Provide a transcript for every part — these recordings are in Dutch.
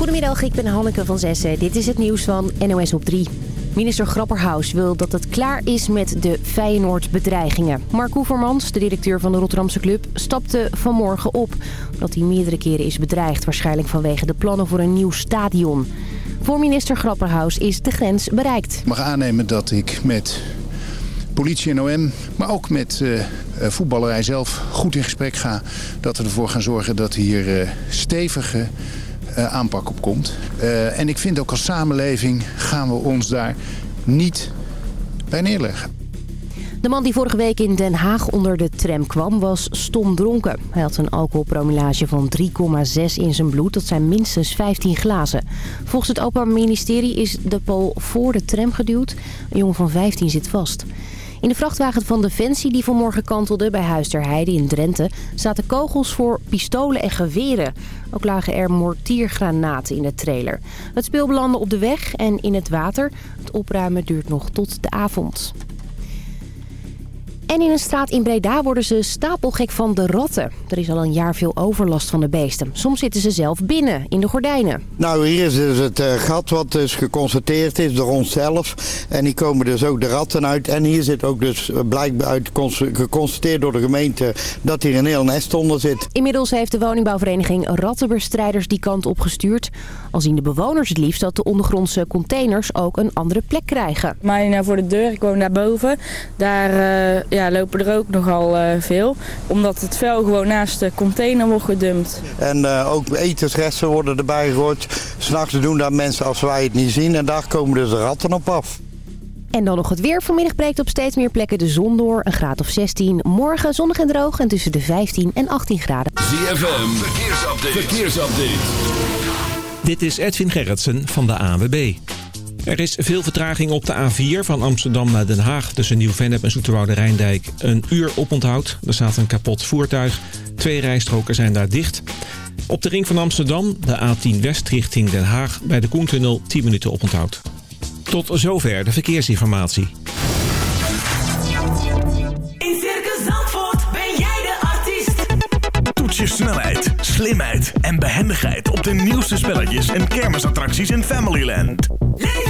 Goedemiddag, ik ben Hanneke van Zessen. Dit is het nieuws van NOS op 3. Minister Grapperhaus wil dat het klaar is met de Feyenoord-bedreigingen. Mark Oevermans, de directeur van de Rotterdamse club, stapte vanmorgen op. Omdat hij meerdere keren is bedreigd, waarschijnlijk vanwege de plannen voor een nieuw stadion. Voor minister Grapperhaus is de grens bereikt. Ik mag aannemen dat ik met politie en OM, maar ook met uh, voetballerij zelf goed in gesprek ga. Dat we ervoor gaan zorgen dat hier uh, stevige aanpak op komt. Uh, en ik vind ook als samenleving gaan we ons daar niet bij neerleggen. De man die vorige week in Den Haag onder de tram kwam was stom dronken. Hij had een alcoholpromillage van 3,6 in zijn bloed. Dat zijn minstens 15 glazen. Volgens het Openbaar Ministerie is de Pool voor de tram geduwd. Een jongen van 15 zit vast. In de vrachtwagen van Defensie die vanmorgen kantelde bij Huis ter Heide in Drenthe... zaten kogels voor pistolen en geweren. Ook lagen er mortiergranaten in de trailer. Het speel belandde op de weg en in het water. Het opruimen duurt nog tot de avond. En in een straat in Breda worden ze stapelgek van de ratten. Er is al een jaar veel overlast van de beesten. Soms zitten ze zelf binnen, in de gordijnen. Nou, hier is dus het uh, gat wat dus geconstateerd is door onszelf. En hier komen dus ook de ratten uit. En hier zit ook dus blijkbaar uit geconstateerd door de gemeente dat hier een heel nest onder zit. Inmiddels heeft de woningbouwvereniging rattenbestrijders die kant opgestuurd. Al zien de bewoners het liefst dat de ondergrondse containers ook een andere plek krijgen. Maar nou voor de deur, ik woon daarboven, daar... Uh, ja, ja, lopen er ook nogal uh, veel. Omdat het vuil gewoon naast de container wordt gedumpt. En uh, ook etensresten worden erbij gegooid. S'nachts doen dat mensen als wij het niet zien. En daar komen dus de ratten op af. En dan nog het weer. Vanmiddag breekt op steeds meer plekken de zon door. Een graad of 16. Morgen zonnig en droog en tussen de 15 en 18 graden. ZFM, verkeersupdate. verkeersupdate. Dit is Edwin Gerritsen van de AWB. Er is veel vertraging op de A4 van Amsterdam naar Den Haag... tussen Nieuw-Vennep en Zoeterwoude Rijndijk. Een uur oponthoud. Er staat een kapot voertuig. Twee rijstroken zijn daar dicht. Op de ring van Amsterdam, de A10 West richting Den Haag... bij de Koentunnel 10 minuten oponthoud. Tot zover de verkeersinformatie. In Circus Zandvoort ben jij de artiest. Toets je snelheid, slimheid en behendigheid... op de nieuwste spelletjes en kermisattracties in Familyland. Leef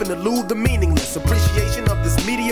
Often elude the meaningless. Appreciation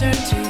turn to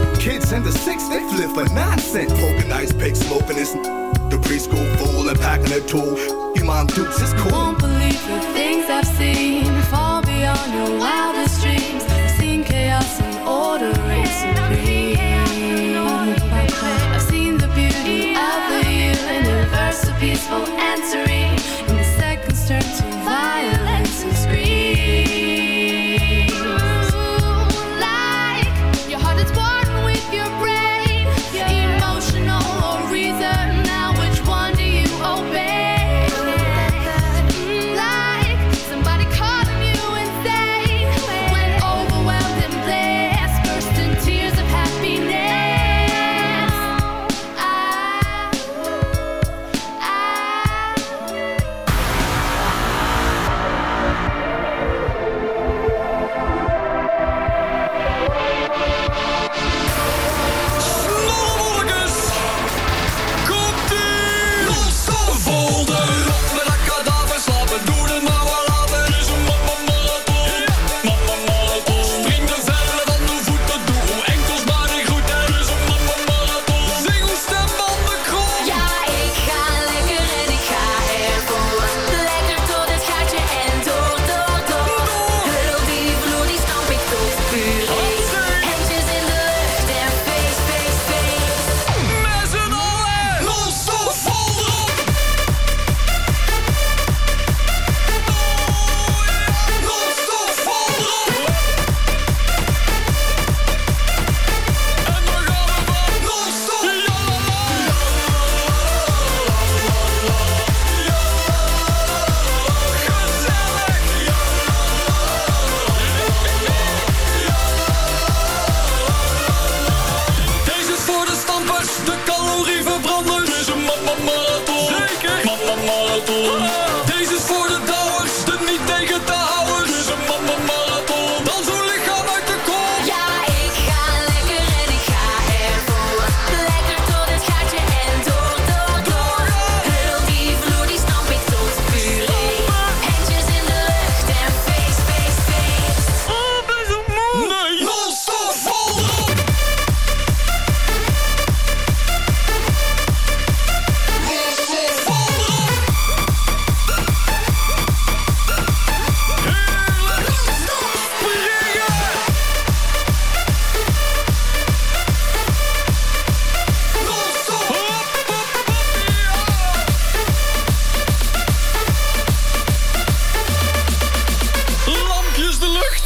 Kids in the six, they flip for nonsense. Poking ice pick, smoking this. The preschool fool and packing a tool. Your mom dukes is cool. Won't believe the things I've seen fall beyond your wildest dreams. I've seen chaos and order reign supreme. I've seen the beauty of the universe, so peaceful and serene.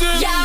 Yeah.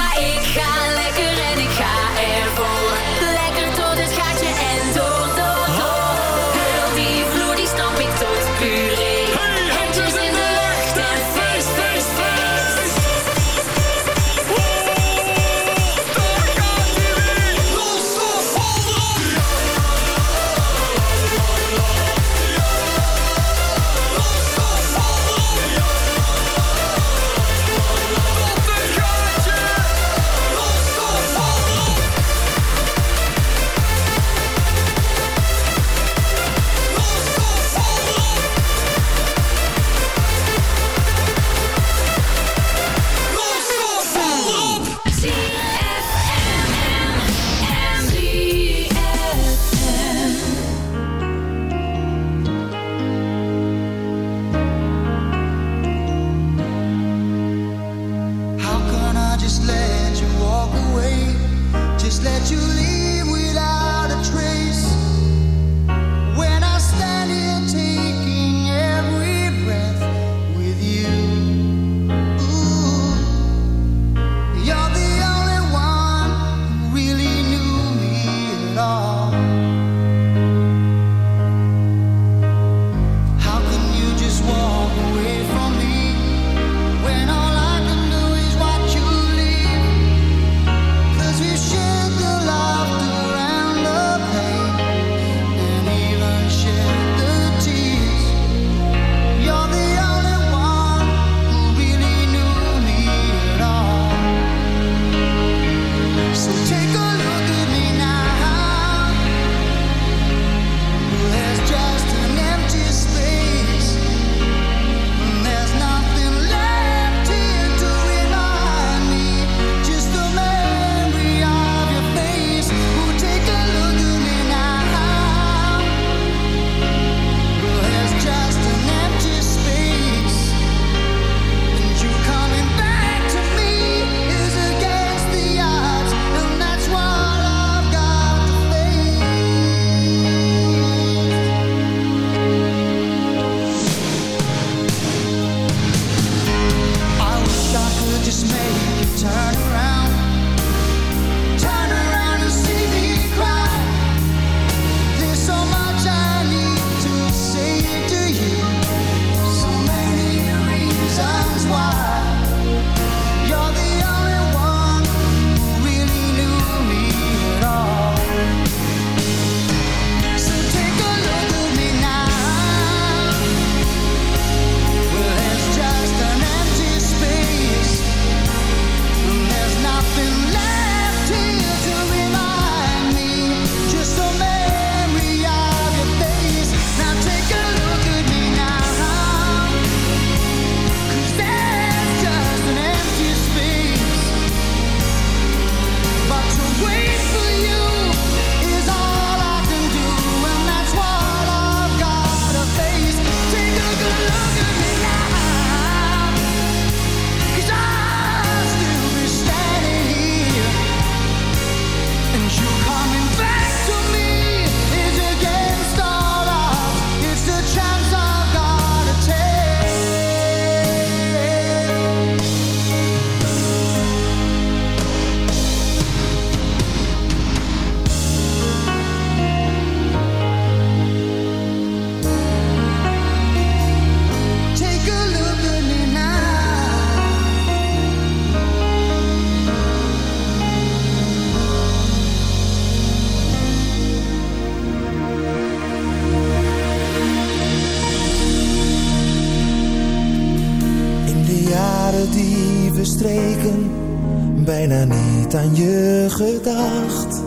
Niet aan je gedacht.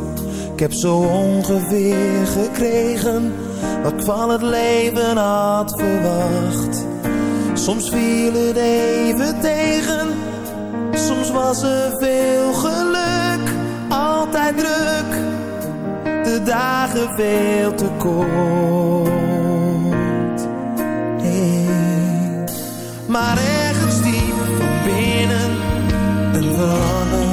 Ik heb zo ongeveer gekregen wat ik van het leven had verwacht. Soms viel het even tegen, soms was er veel geluk, altijd druk, de dagen veel te kort. Hey. Maar ergens diep van binnen een verlangen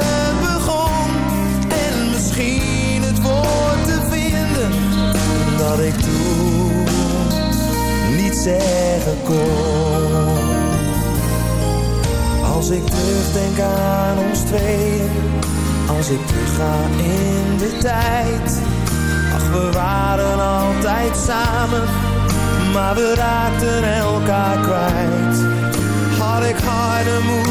dat ik toen niet zeggen kon. Als ik terugdenk aan ons tweeën, als ik terugga in de tijd. Ach, we waren altijd samen, maar we raakten elkaar kwijt. Had ik harder moeten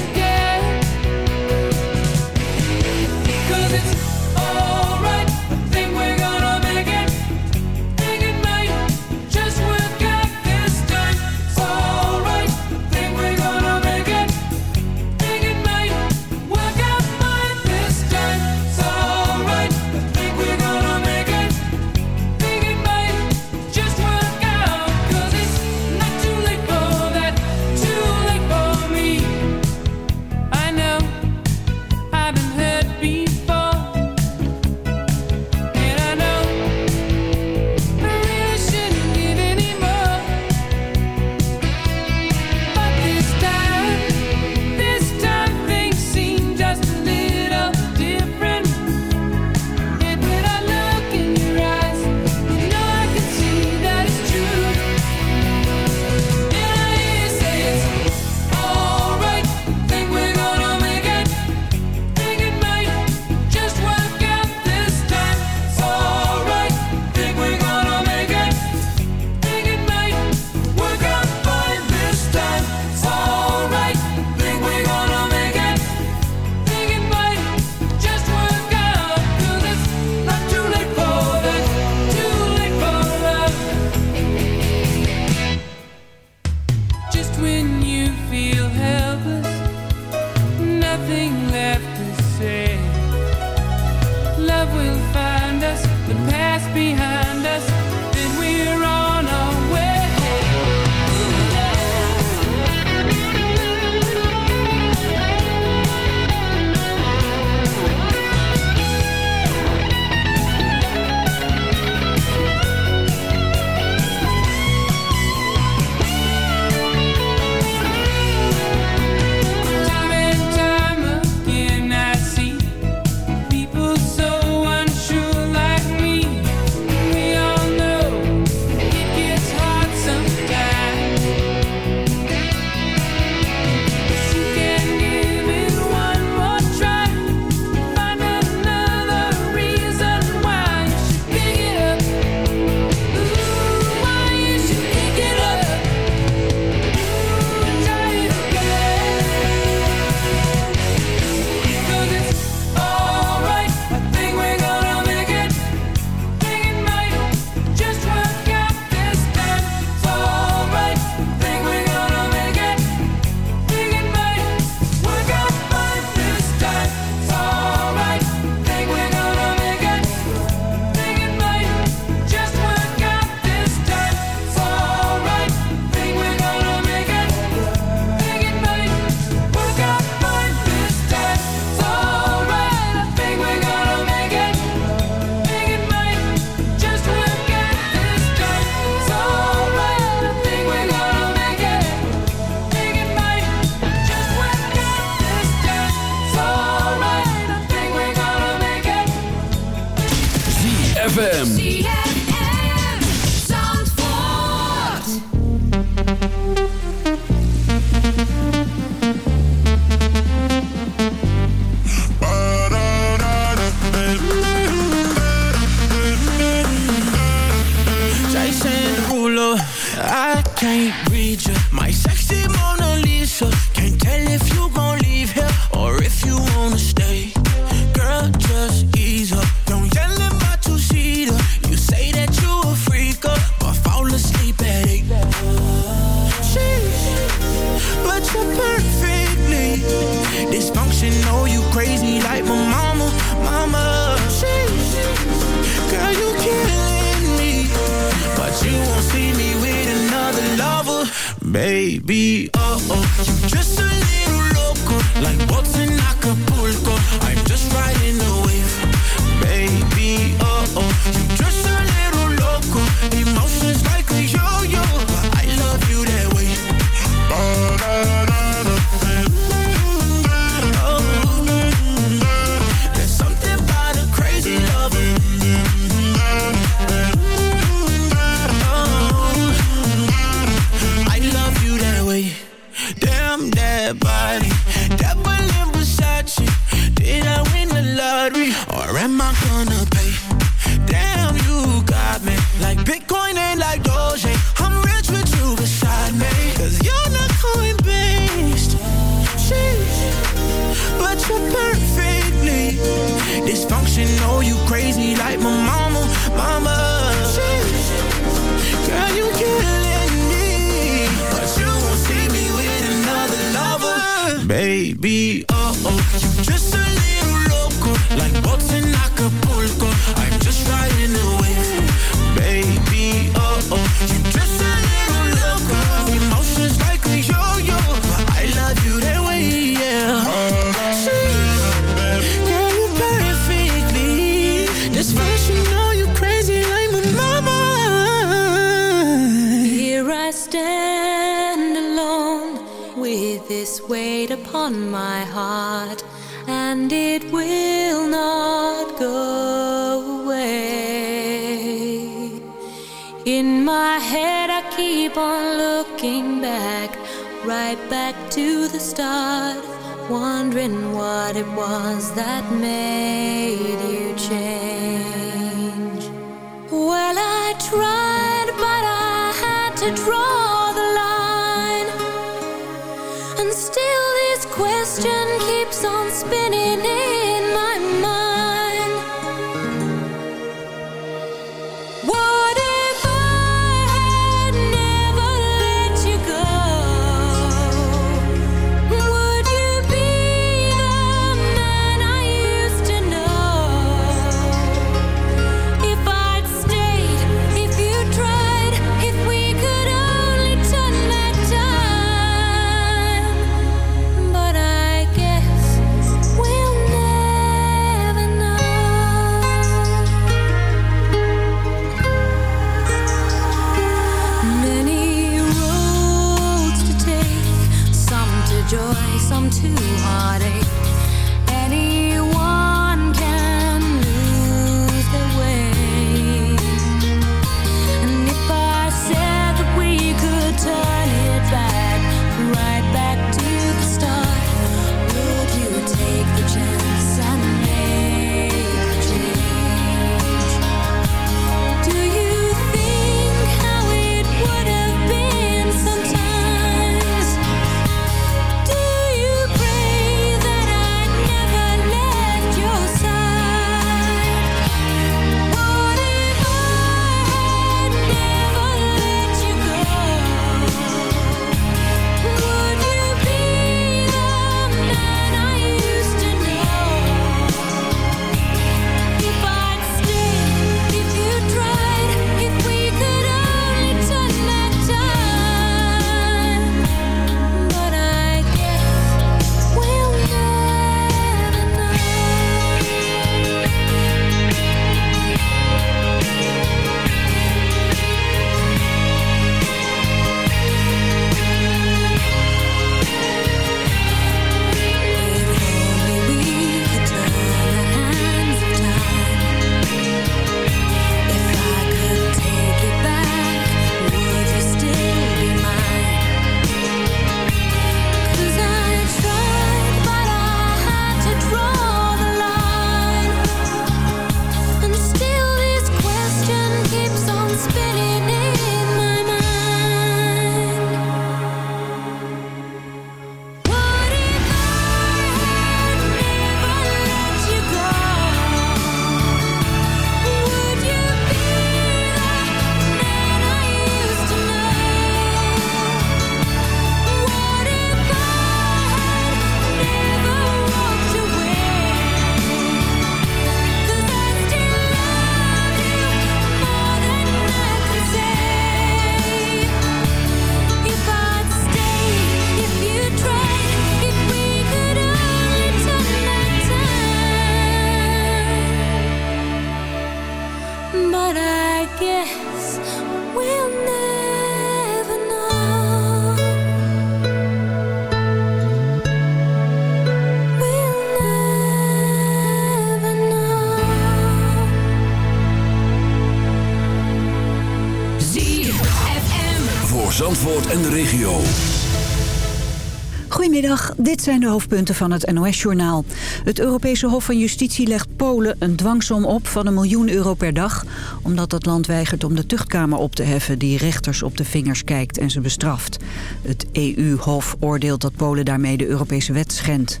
Dit zijn de hoofdpunten van het NOS-journaal. Het Europese Hof van Justitie legt Polen een dwangsom op van een miljoen euro per dag... omdat dat land weigert om de tuchtkamer op te heffen... die rechters op de vingers kijkt en ze bestraft. Het EU-hof oordeelt dat Polen daarmee de Europese wet schendt.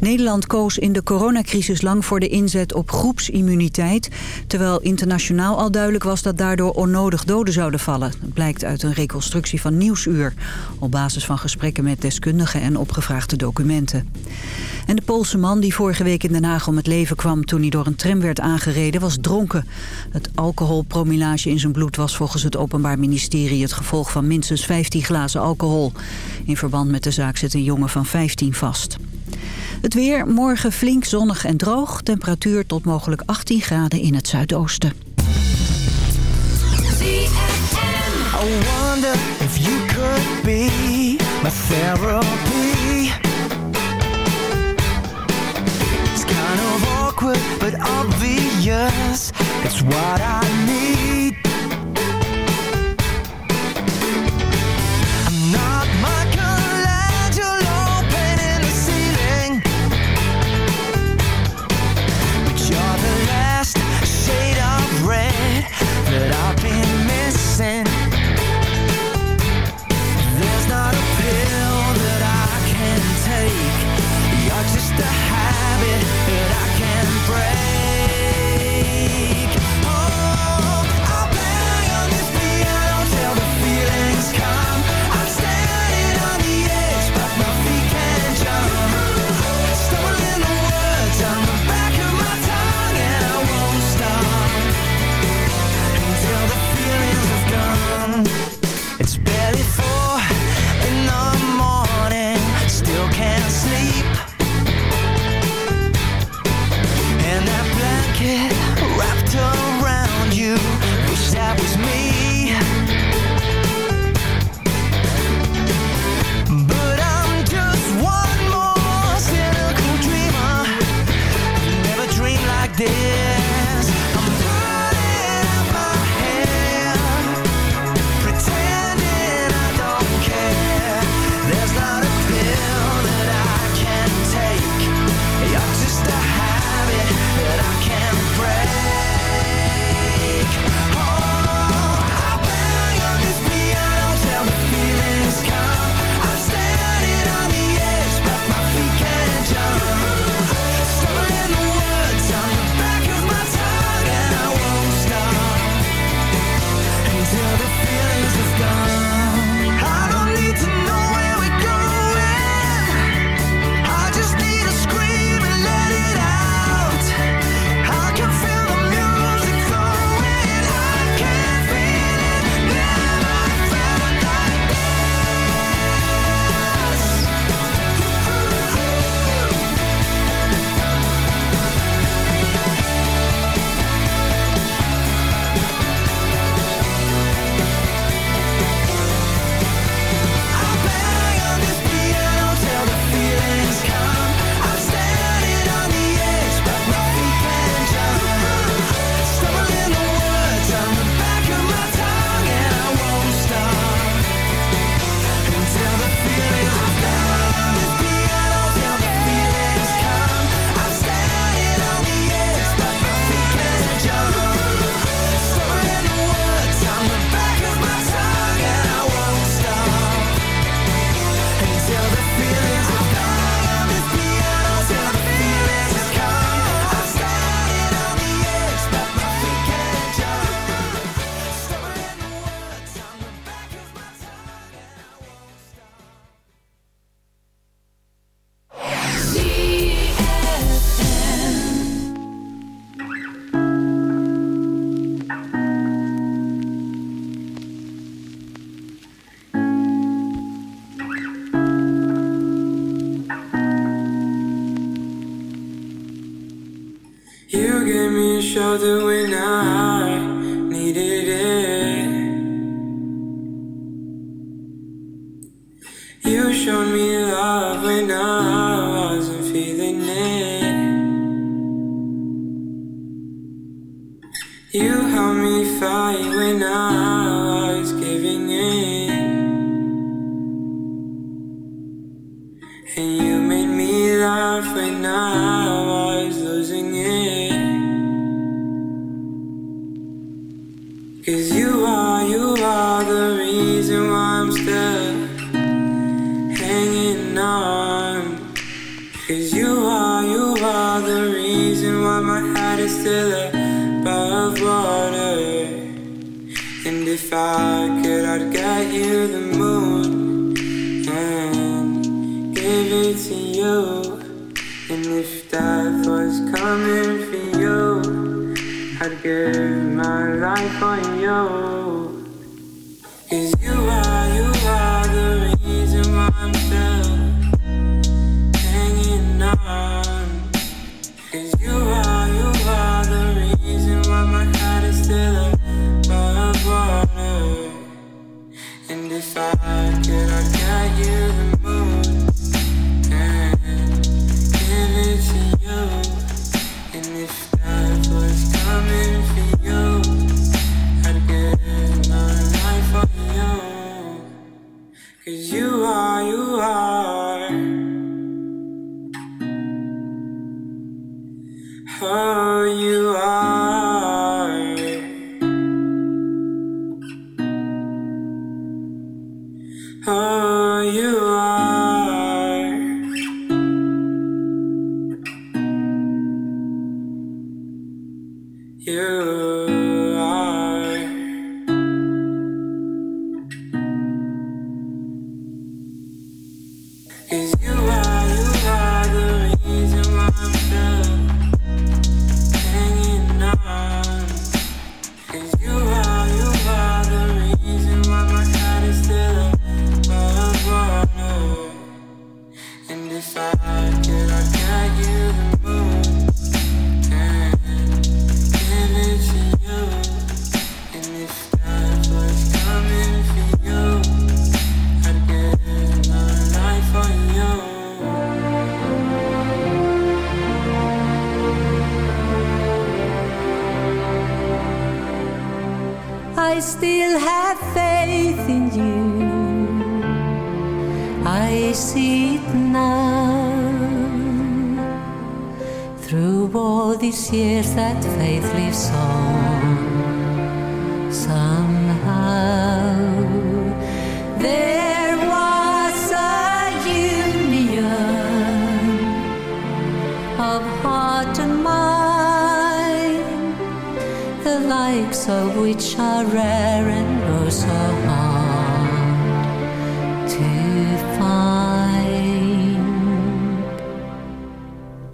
Nederland koos in de coronacrisis lang voor de inzet op groepsimmuniteit... terwijl internationaal al duidelijk was dat daardoor onnodig doden zouden vallen. Dat blijkt uit een reconstructie van Nieuwsuur... op basis van gesprekken met deskundigen en opgevraagde documenten. En de Poolse man die vorige week in Den Haag om het leven kwam... toen hij door een tram werd aangereden, was dronken. Het alcoholpromilage in zijn bloed was volgens het Openbaar Ministerie... het gevolg van minstens 15 glazen alcohol. In verband met de zaak zit een jongen van 15 vast. Het weer, morgen flink zonnig en droog. Temperatuur tot mogelijk 18 graden in het zuidoosten. It's what I need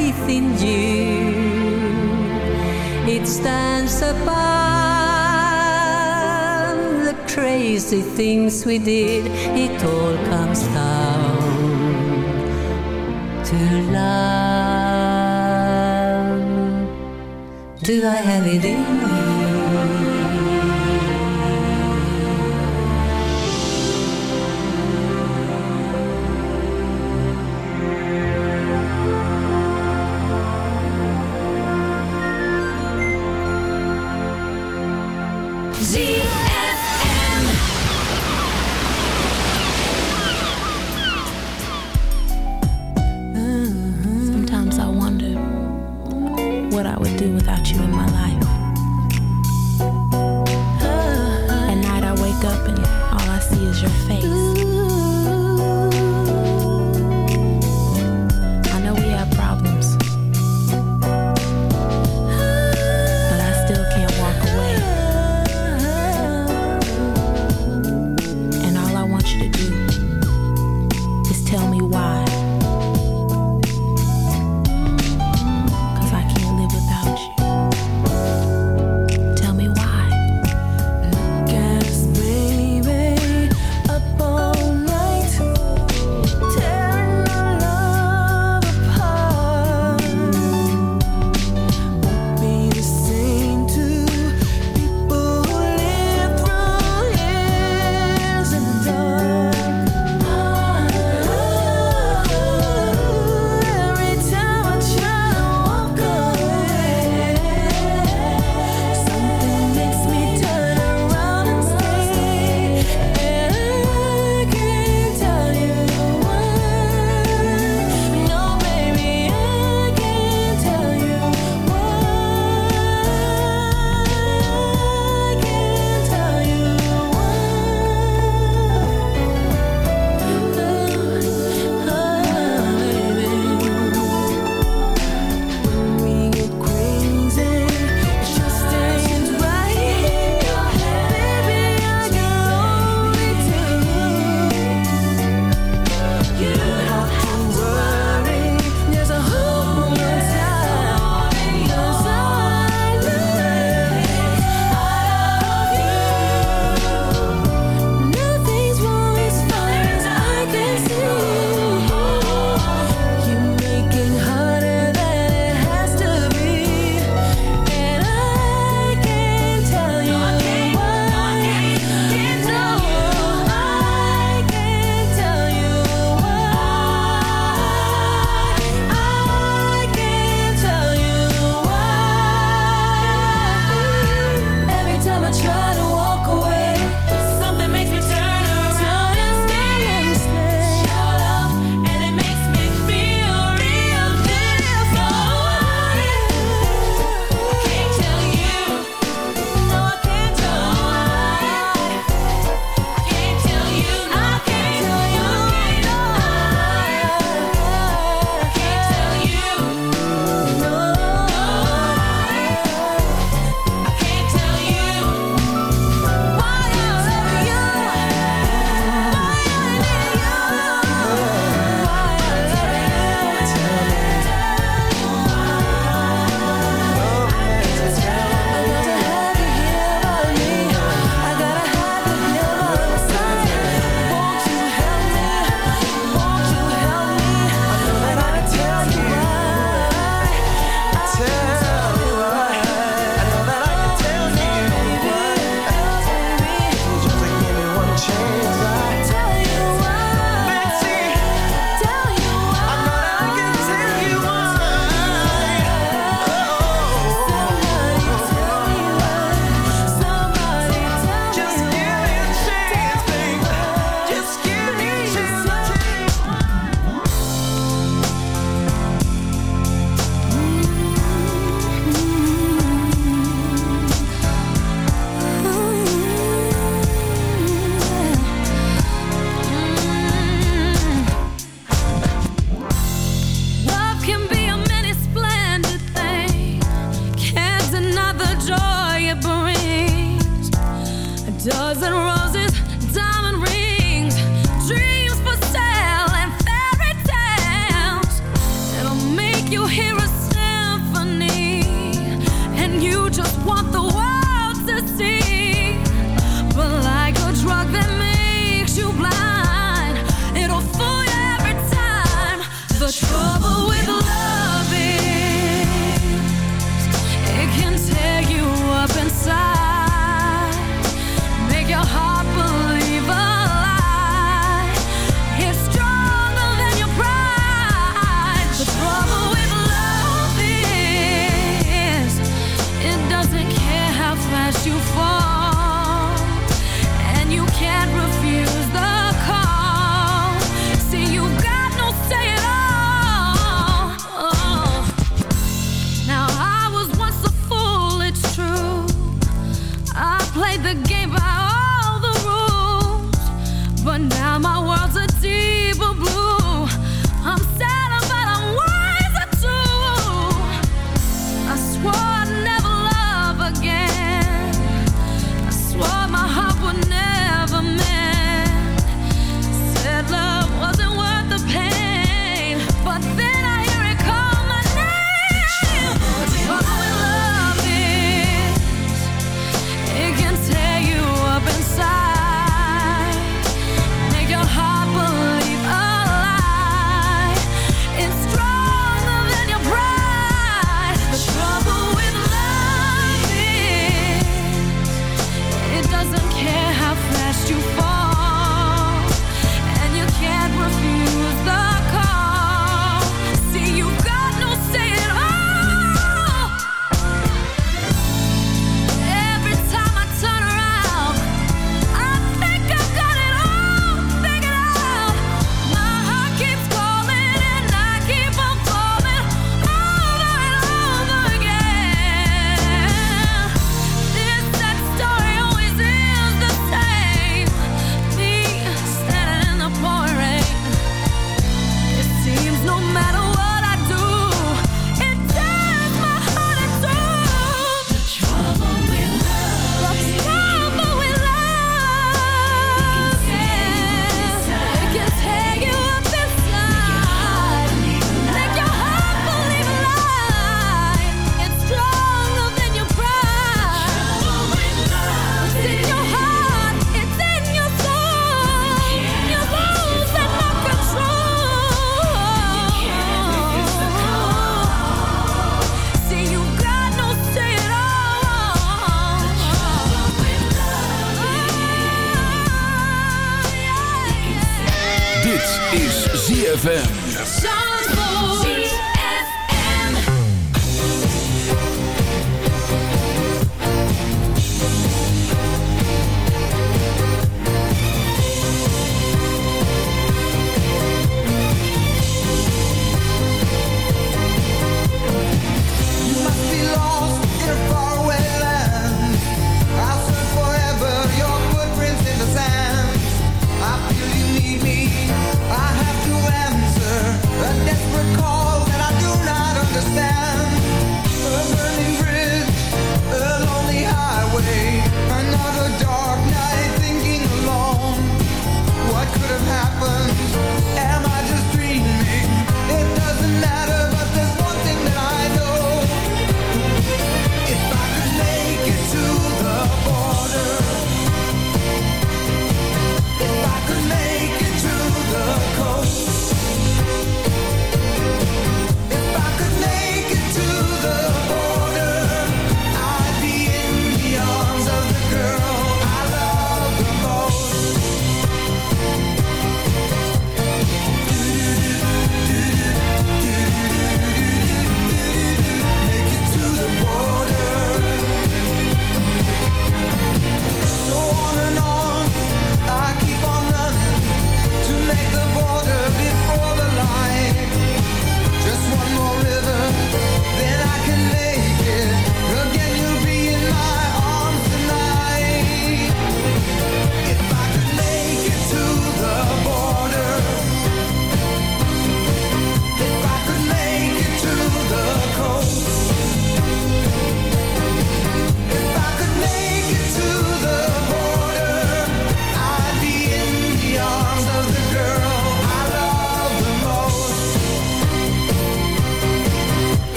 faith in you. It stands above the crazy things we did. It all comes down to love. Do I have it in me? Do without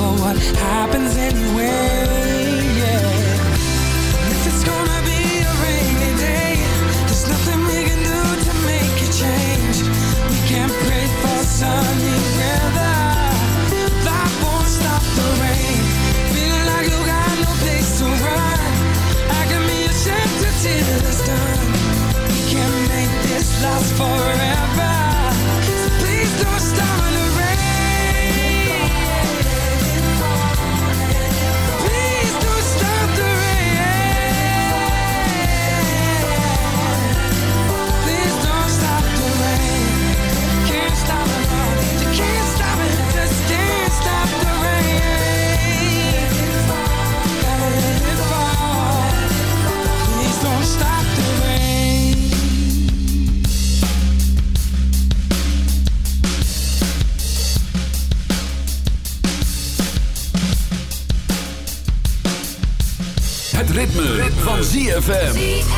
over what happens anyway. ZFM.